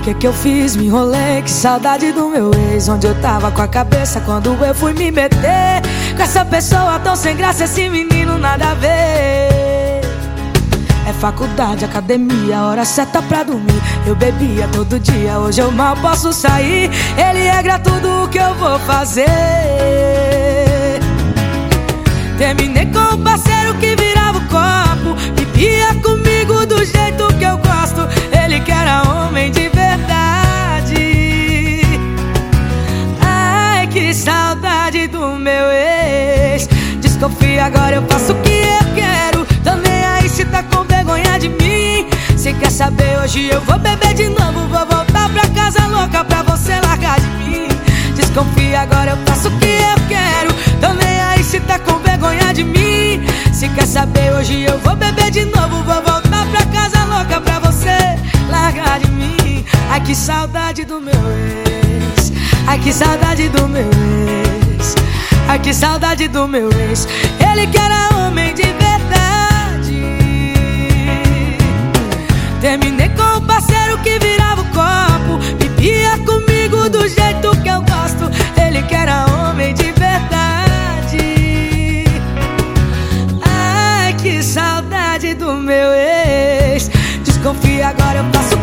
que que eu fiz? Me enrolei, que saudade do meu ex Onde eu tava com a cabeça quando eu fui me meter. Com essa pessoa tão sem graça, esse menino nada a ver. É faculdade, academia, hora certa pra dormir. Eu bebia todo dia, hoje eu mal posso sair. Ele regra tudo o que eu vou fazer. Terminei com o parceiro que virava o copo que saudade do meu ex. Desconfia, agora eu faço o que eu quero. Tô nem aí se tá com vergonha de mim. Se quer saber, hoje eu vou beber de novo. Vou voltar pra casa louca pra você largar de mim. Desconfia, agora eu faço o que eu quero. Tô nem aí se tá com vergonha de mim. Se quer saber, hoje eu vou beber de novo. Vou voltar pra casa louca pra você largar de mim. Ai que saudade do meu ex Ai que saudade do meu ex. Ai que saudade do meu ex. Ele que era homem de verdade. Terminei com o parceiro que virava o copo. Bebia comigo do jeito que eu gosto. Ele que era homem de verdade. Ai que saudade do meu ex. Desconfia agora eu faço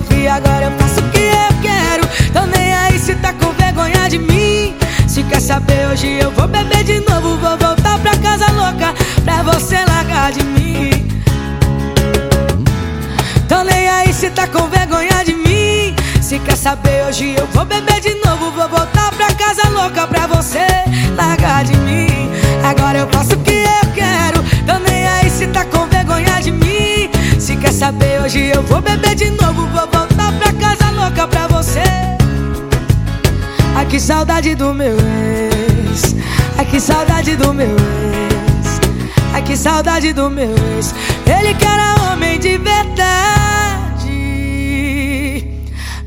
Desconfia agora eu faço o que eu quero. Tô nem aí se tá com vergonha de mim. Se quer saber hoje eu vou beber de novo Vou voltar pra casa louca pra você largar de mim. Tô nem aí se tá com vergonha de mim. Se quer saber hoje eu vou beber de novo Vou voltar pra casa louca pra você largar de mim vou beber de novo Vou voltar pra casa louca pra você. Ai que saudade do meu ex. Ai que saudade do meu ex. Ai que saudade do meu ex. Ele que era homem de verdade.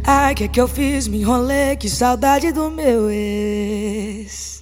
Ai que que eu fiz? Me enrolei Que saudade do meu ex